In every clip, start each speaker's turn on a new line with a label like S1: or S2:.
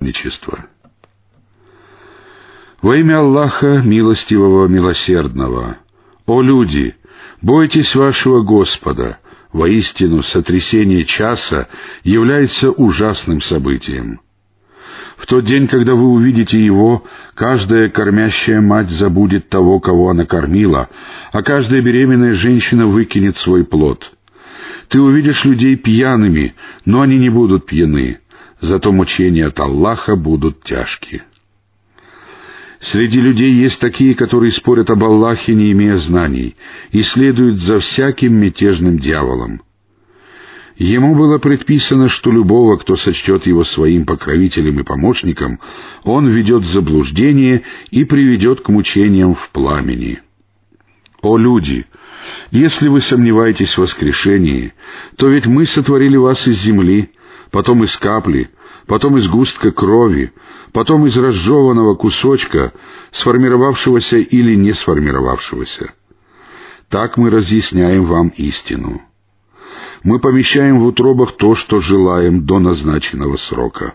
S1: отступничества. Во имя Аллаха, милостивого, милосердного, о люди, бойтесь вашего Господа, воистину сотрясение часа является ужасным событием. В тот день, когда вы увидите его, каждая кормящая мать забудет того, кого она кормила, а каждая беременная женщина выкинет свой плод. Ты увидишь людей пьяными, но они не будут пьяны, зато мучения от Аллаха будут тяжкие. Среди людей есть такие, которые спорят об Аллахе, не имея знаний, и следуют за всяким мятежным дьяволом. Ему было предписано, что любого, кто сочтет его своим покровителем и помощником, он ведет в заблуждение и приведет к мучениям в пламени. О люди! Если вы сомневаетесь в воскрешении, то ведь мы сотворили вас из земли, потом из капли, потом из густка крови, потом из разжеванного кусочка, сформировавшегося или не сформировавшегося. Так мы разъясняем вам истину мы помещаем в утробах то, что желаем до назначенного срока.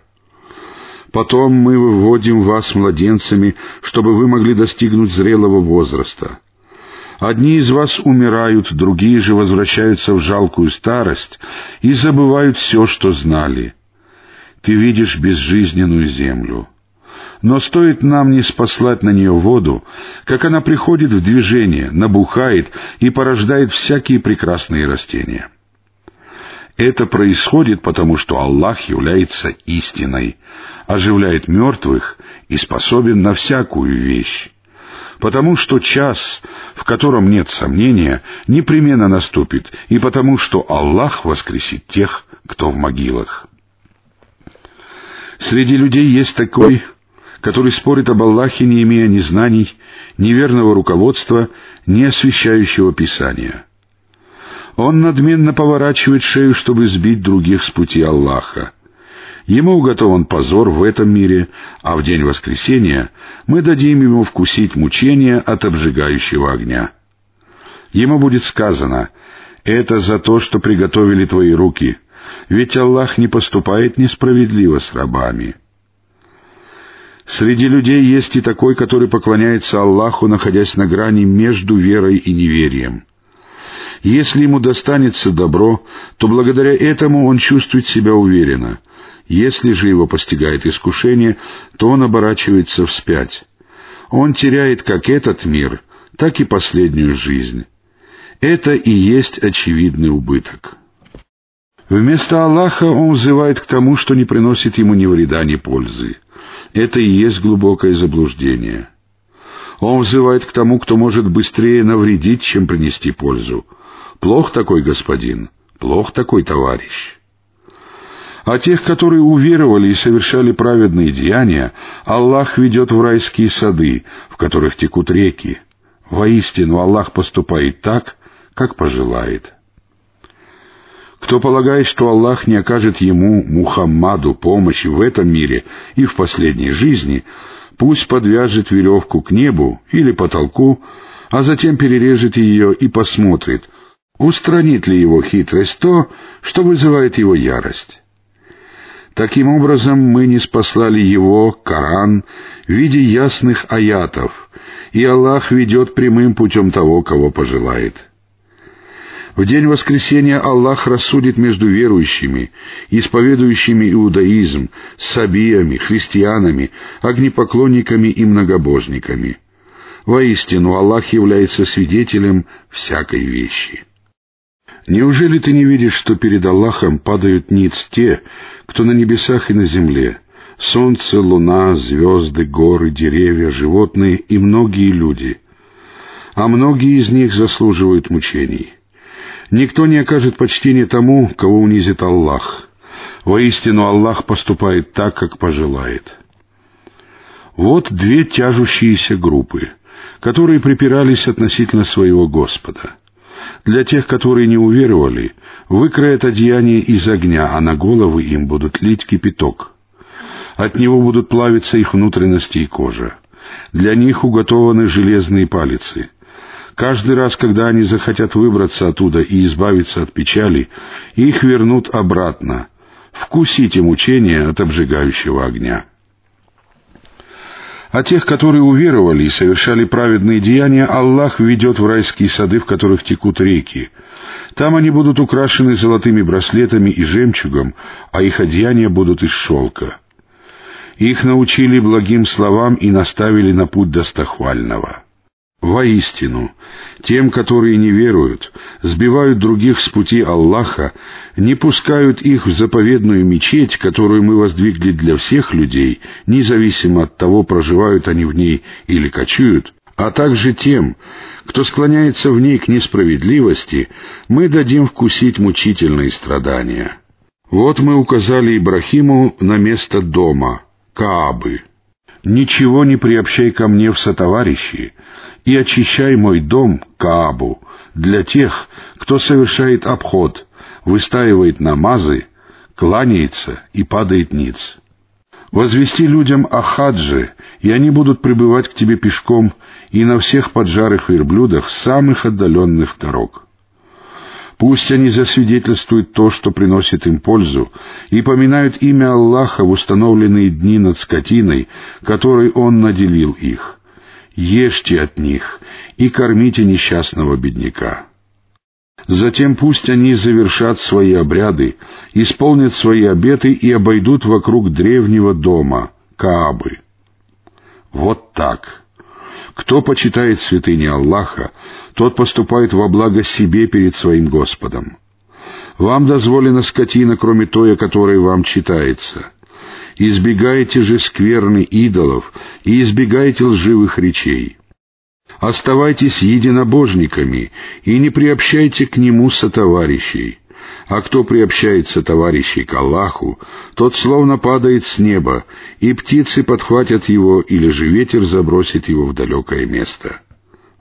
S1: Потом мы выводим вас младенцами, чтобы вы могли достигнуть зрелого возраста. Одни из вас умирают, другие же возвращаются в жалкую старость и забывают все, что знали. Ты видишь безжизненную землю. Но стоит нам не спаслать на нее воду, как она приходит в движение, набухает и порождает всякие прекрасные растения. Это происходит потому, что Аллах является истиной, оживляет мертвых и способен на всякую вещь. Потому что час, в котором нет сомнения, непременно наступит, и потому что Аллах воскресит тех, кто в могилах. Среди людей есть такой, который спорит об Аллахе, не имея ни знаний, ни верного руководства, ни освящающего Писания — он надменно поворачивает шею, чтобы сбить других с пути Аллаха. Ему уготован позор в этом мире, а в день воскресения мы дадим ему вкусить мучения от обжигающего огня. Ему будет сказано, «Это за то, что приготовили твои руки, ведь Аллах не поступает несправедливо с рабами». Среди людей есть и такой, который поклоняется Аллаху, находясь на грани между верой и неверием — если ему достанется добро, то благодаря этому он чувствует себя уверенно. Если же его постигает искушение, то он оборачивается вспять. Он теряет как этот мир, так и последнюю жизнь. Это и есть очевидный убыток. Вместо Аллаха он взывает к тому, что не приносит ему ни вреда, ни пользы. Это и есть глубокое заблуждение. Он взывает к тому, кто может быстрее навредить, чем принести пользу. Плох такой господин, плох такой товарищ. А тех, которые уверовали и совершали праведные деяния, Аллах ведет в райские сады, в которых текут реки. Воистину Аллах поступает так, как пожелает. Кто полагает, что Аллах не окажет ему, Мухаммаду, помощи в этом мире и в последней жизни, пусть подвяжет веревку к небу или потолку, а затем перережет ее и посмотрит, Устранит ли его хитрость то, что вызывает его ярость? Таким образом, мы не спаслали его, Коран, в виде ясных аятов, и Аллах ведет прямым путем того, кого пожелает. В день воскресения Аллах рассудит между верующими, исповедующими иудаизм, сабиями, христианами, огнепоклонниками и многобожниками. Воистину, Аллах является свидетелем всякой вещи. Неужели ты не видишь, что перед Аллахом падают ниц те, кто на небесах и на земле, солнце, луна, звезды, горы, деревья, животные и многие люди, а многие из них заслуживают мучений. Никто не окажет почтения тому, кого унизит Аллах. Воистину Аллах поступает так, как пожелает. Вот две тяжущиеся группы, которые припирались относительно своего Господа — для тех, которые не уверовали, выкроят одеяние из огня, а на головы им будут лить кипяток. От него будут плавиться их внутренности и кожа. Для них уготованы железные палицы. Каждый раз, когда они захотят выбраться оттуда и избавиться от печали, их вернут обратно. Вкусите мучения от обжигающего огня. А тех, которые уверовали и совершали праведные деяния, Аллах ведет в райские сады, в которых текут реки. Там они будут украшены золотыми браслетами и жемчугом, а их одеяния будут из шелка. Их научили благим словам и наставили на путь достохвального. Воистину, тем, которые не веруют, сбивают других с пути Аллаха, не пускают их в заповедную мечеть, которую мы воздвигли для всех людей, независимо от того, проживают они в ней или кочуют, а также тем, кто склоняется в ней к несправедливости, мы дадим вкусить мучительные страдания. Вот мы указали Ибрахиму на место дома, Каабы. «Ничего не приобщай ко мне в сотоварищи, и очищай мой дом, Каабу, для тех, кто совершает обход, выстаивает намазы, кланяется и падает ниц. Возвести людям о хадже, и они будут пребывать к тебе пешком и на всех поджарых верблюдах самых отдаленных дорог. Пусть они засвидетельствуют то, что приносит им пользу, и поминают имя Аллаха в установленные дни над скотиной, которой Он наделил их. Ешьте от них и кормите несчастного бедняка. Затем пусть они завершат свои обряды, исполнят свои обеты и обойдут вокруг древнего дома, Каабы. Вот так. Кто почитает святыни Аллаха, тот поступает во благо себе перед своим Господом. Вам дозволена скотина, кроме той, о которой вам читается. Избегайте же скверны идолов и избегайте лживых речей. Оставайтесь единобожниками и не приобщайте к нему сотоварищей. А кто приобщается товарищей к Аллаху, тот словно падает с неба, и птицы подхватят его, или же ветер забросит его в далекое место.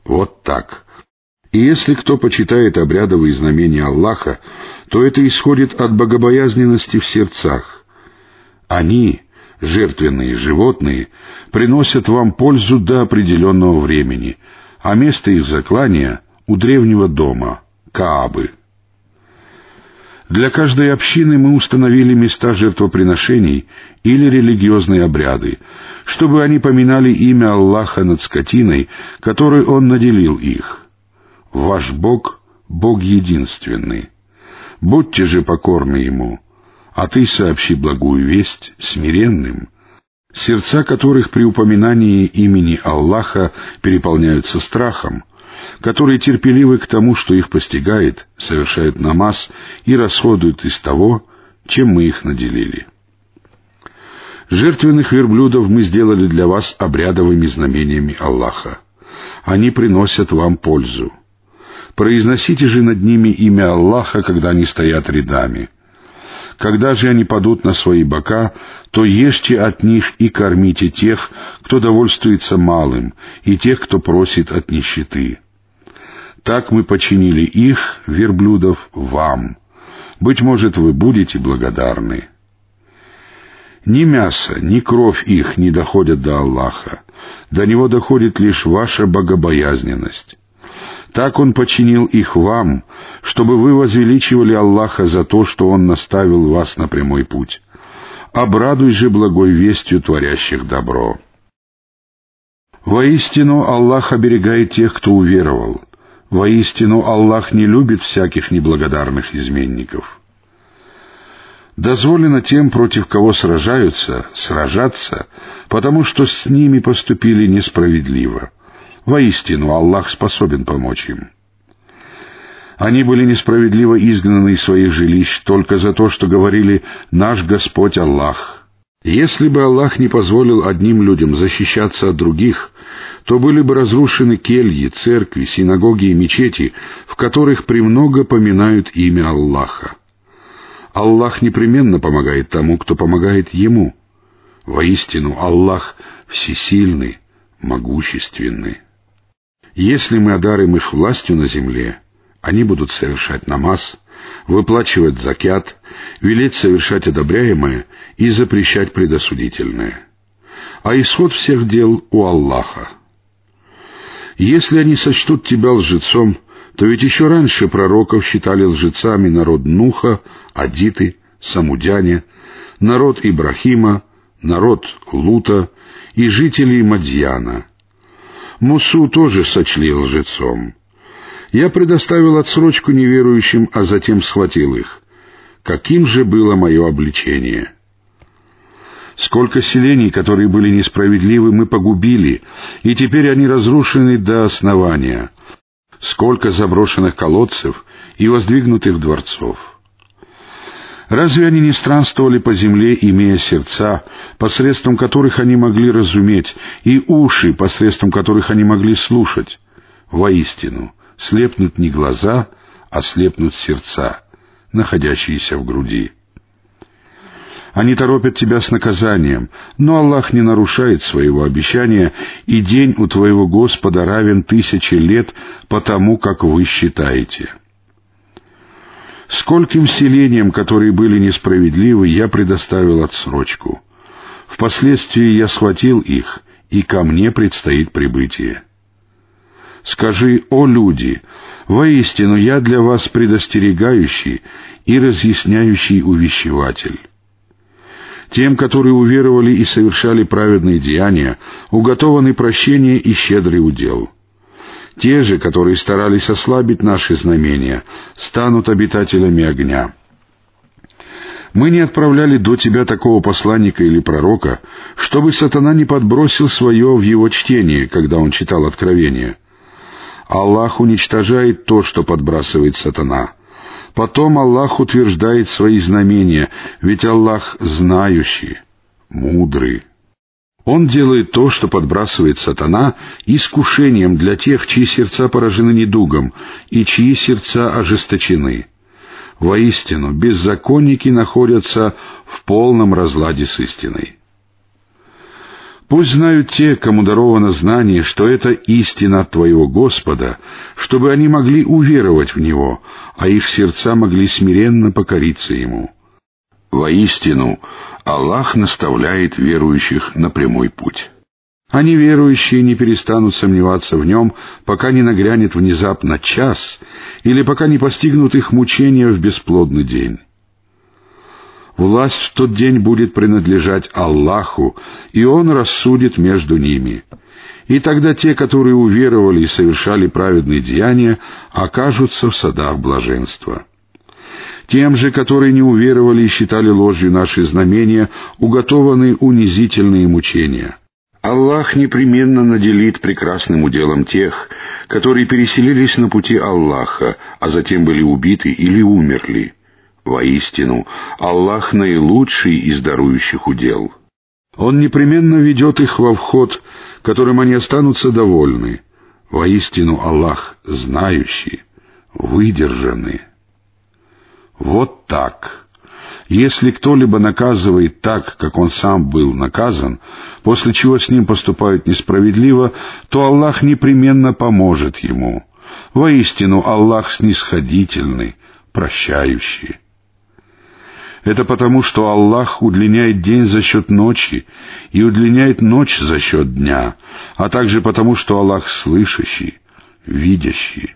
S1: Вот так. И если кто почитает обрядовые знамения Аллаха, то это исходит от богобоязненности в сердцах. Они, жертвенные животные, приносят вам пользу до определенного времени, а место их заклания — у древнего дома, Каабы. Для каждой общины мы установили места жертвоприношений или религиозные обряды, чтобы они поминали имя Аллаха над скотиной, которой Он наделил их. Ваш Бог — Бог единственный. Будьте же покорны Ему, а ты сообщи благую весть смиренным, сердца которых при упоминании имени Аллаха переполняются страхом, которые терпеливы к тому, что их постигает, совершают намаз и расходуют из того, чем мы их наделили. Жертвенных верблюдов мы сделали для вас обрядовыми знамениями Аллаха. Они приносят вам пользу. Произносите же над ними имя Аллаха, когда они стоят рядами. Когда же они падут на свои бока, то ешьте от них и кормите тех, кто довольствуется малым, и тех, кто просит от нищеты. Так мы починили их, верблюдов, вам. Быть может, вы будете благодарны. Ни мясо, ни кровь их не доходят до Аллаха. До Него доходит лишь ваша богобоязненность. Так Он починил их вам, чтобы вы возвеличивали Аллаха за то, что Он наставил вас на прямой путь. Обрадуй же благой вестью творящих добро. Воистину Аллах оберегает тех, кто уверовал. Воистину Аллах не любит всяких неблагодарных изменников. Дозволено тем, против кого сражаются, сражаться, потому что с ними поступили несправедливо — Воистину, Аллах способен помочь им. Они были несправедливо изгнаны из своих жилищ только за то, что говорили «наш Господь Аллах». Если бы Аллах не позволил одним людям защищаться от других, то были бы разрушены кельи, церкви, синагоги и мечети, в которых премного поминают имя Аллаха. Аллах непременно помогает тому, кто помогает Ему. Воистину, Аллах всесильный, могущественный. Если мы одарим их властью на земле, они будут совершать намаз, выплачивать закят, велеть совершать одобряемое и запрещать предосудительное. А исход всех дел у Аллаха. Если они сочтут тебя лжецом, то ведь еще раньше пророков считали лжецами народ Нуха, Адиты, Самудяне, народ Ибрахима, народ Лута и жителей Мадьяна. Мусу тоже сочли лжецом. Я предоставил отсрочку неверующим, а затем схватил их. Каким же было мое обличение? Сколько селений, которые были несправедливы, мы погубили, и теперь они разрушены до основания. Сколько заброшенных колодцев и воздвигнутых дворцов. Разве они не странствовали по земле, имея сердца, посредством которых они могли разуметь, и уши, посредством которых они могли слушать? Воистину, слепнут не глаза, а слепнут сердца, находящиеся в груди. Они торопят тебя с наказанием, но Аллах не нарушает своего обещания, и день у твоего Господа равен тысяче лет по тому, как вы считаете. Скольким селениям, которые были несправедливы, я предоставил отсрочку. Впоследствии я схватил их, и ко мне предстоит прибытие. Скажи, о люди, воистину я для вас предостерегающий и разъясняющий увещеватель. Тем, которые уверовали и совершали праведные деяния, уготованы прощение и щедрый удел. Те же, которые старались ослабить наши знамения, станут обитателями огня. Мы не отправляли до тебя такого посланника или пророка, чтобы сатана не подбросил свое в его чтение, когда он читал откровение. Аллах уничтожает то, что подбрасывает сатана — Потом Аллах утверждает свои знамения, ведь Аллах знающий, мудрый. Он делает то, что подбрасывает сатана, искушением для тех, чьи сердца поражены недугом и чьи сердца ожесточены. Воистину, беззаконники находятся в полном разладе с истиной. Пусть знают те, кому даровано знание, что это истина от Твоего Господа, чтобы они могли уверовать в Него, а их сердца могли смиренно покориться Ему. Воистину, Аллах наставляет верующих на прямой путь. Они, верующие, не перестанут сомневаться в Нем, пока не нагрянет внезапно час или пока не постигнут их мучения в бесплодный день. Власть в тот день будет принадлежать Аллаху, и Он рассудит между ними. И тогда те, которые уверовали и совершали праведные деяния, окажутся в садах блаженства. Тем же, которые не уверовали и считали ложью наши знамения, уготованы унизительные мучения. Аллах непременно наделит прекрасным уделом тех, которые переселились на пути Аллаха, а затем были убиты или умерли. Воистину, Аллах наилучший из дарующих удел. Он непременно ведет их во вход, которым они останутся довольны. Воистину, Аллах знающий, выдержанный. Вот так. Если кто-либо наказывает так, как он сам был наказан, после чего с ним поступают несправедливо, то Аллах непременно поможет ему. Воистину, Аллах снисходительный, прощающий. Это потому, что Аллах удлиняет день за счет ночи и удлиняет ночь за счет дня, а также потому, что Аллах слышащий, видящий.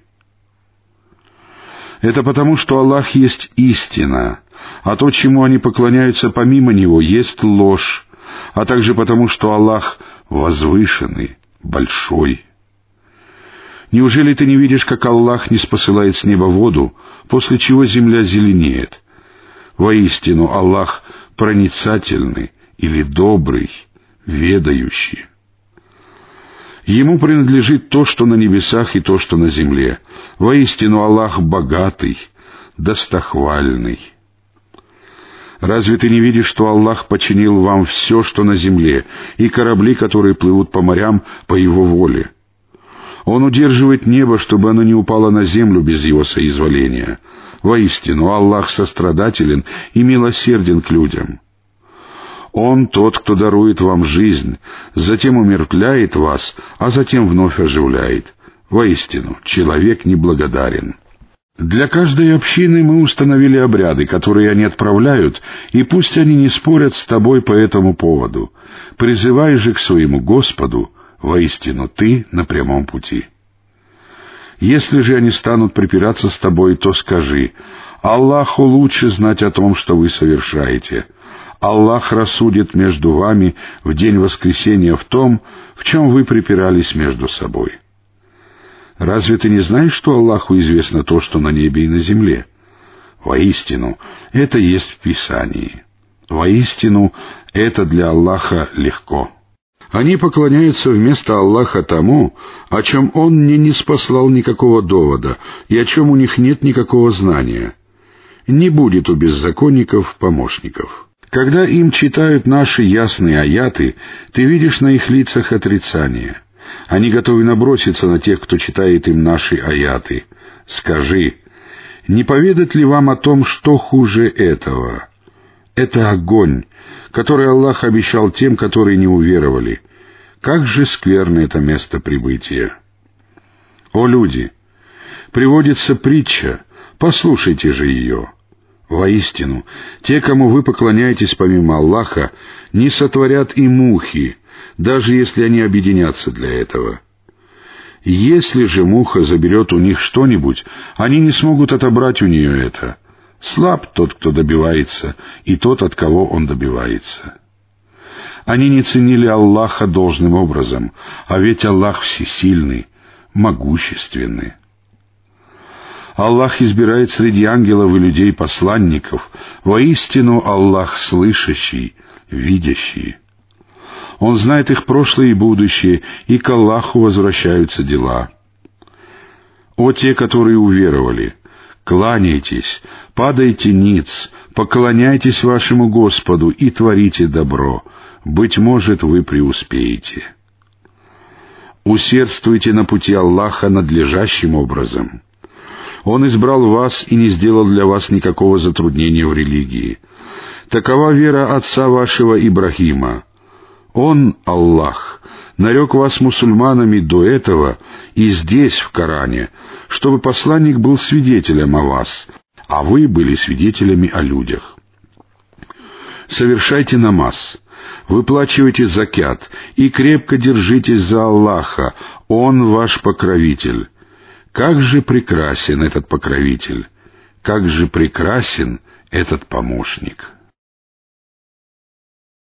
S1: Это потому, что Аллах есть истина, а то, чему они поклоняются помимо Него, есть ложь, а также потому, что Аллах возвышенный, большой. Неужели ты не видишь, как Аллах не спосылает с неба воду, после чего земля зеленеет — Воистину Аллах проницательный или добрый, ведающий. Ему принадлежит то, что на небесах и то, что на земле. Воистину Аллах богатый, достохвальный. Разве ты не видишь, что Аллах починил вам все, что на земле, и корабли, которые плывут по морям по Его воле? Он удерживает небо, чтобы оно не упало на землю без Его соизволения. Воистину, Аллах сострадателен и милосерден к людям. Он тот, кто дарует вам жизнь, затем умертвляет вас, а затем вновь оживляет. Воистину, человек неблагодарен. Для каждой общины мы установили обряды, которые они отправляют, и пусть они не спорят с тобой по этому поводу. Призывай же к своему Господу, воистину ты на прямом пути. Если же они станут припираться с тобой, то скажи, Аллаху лучше знать о том, что вы совершаете. Аллах рассудит между вами в день воскресения в том, в чем вы припирались между собой. Разве ты не знаешь, что Аллаху известно то, что на небе и на земле? Воистину, это есть в Писании. Воистину, это для Аллаха легко. Они поклоняются вместо Аллаха тому, о чем Он не спаслал никакого довода и о чем у них нет никакого знания. Не будет у беззаконников помощников. Когда им читают наши ясные аяты, ты видишь на их лицах отрицание. Они готовы наброситься на тех, кто читает им наши аяты. Скажи, не поведать ли вам о том, что хуже этого? Это огонь, который Аллах обещал тем, которые не уверовали. Как же скверно это место прибытия! О люди! Приводится притча, послушайте же ее. Воистину, те, кому вы поклоняетесь помимо Аллаха, не сотворят и мухи, даже если они объединятся для этого. Если же муха заберет у них что-нибудь, они не смогут отобрать у нее это. Слаб тот, кто добивается, и тот, от кого он добивается. Они не ценили Аллаха должным образом, а ведь Аллах всесильный, могущественный. Аллах избирает среди ангелов и людей посланников. Воистину Аллах слышащий, видящий. Он знает их прошлое и будущее, и к Аллаху возвращаются дела. О те, которые уверовали! Кланяйтесь, падайте ниц, поклоняйтесь вашему Господу и творите добро. Быть может, вы преуспеете. Усердствуйте на пути Аллаха надлежащим образом. Он избрал вас и не сделал для вас никакого затруднения в религии. Такова вера отца вашего Ибрахима. Он, Аллах, нарек вас мусульманами до этого и здесь, в Коране, чтобы посланник был свидетелем о вас, а вы были свидетелями о людях. Совершайте намаз, выплачивайте закят и крепко держитесь за Аллаха, Он ваш покровитель. Как же прекрасен этот покровитель! Как же прекрасен этот помощник!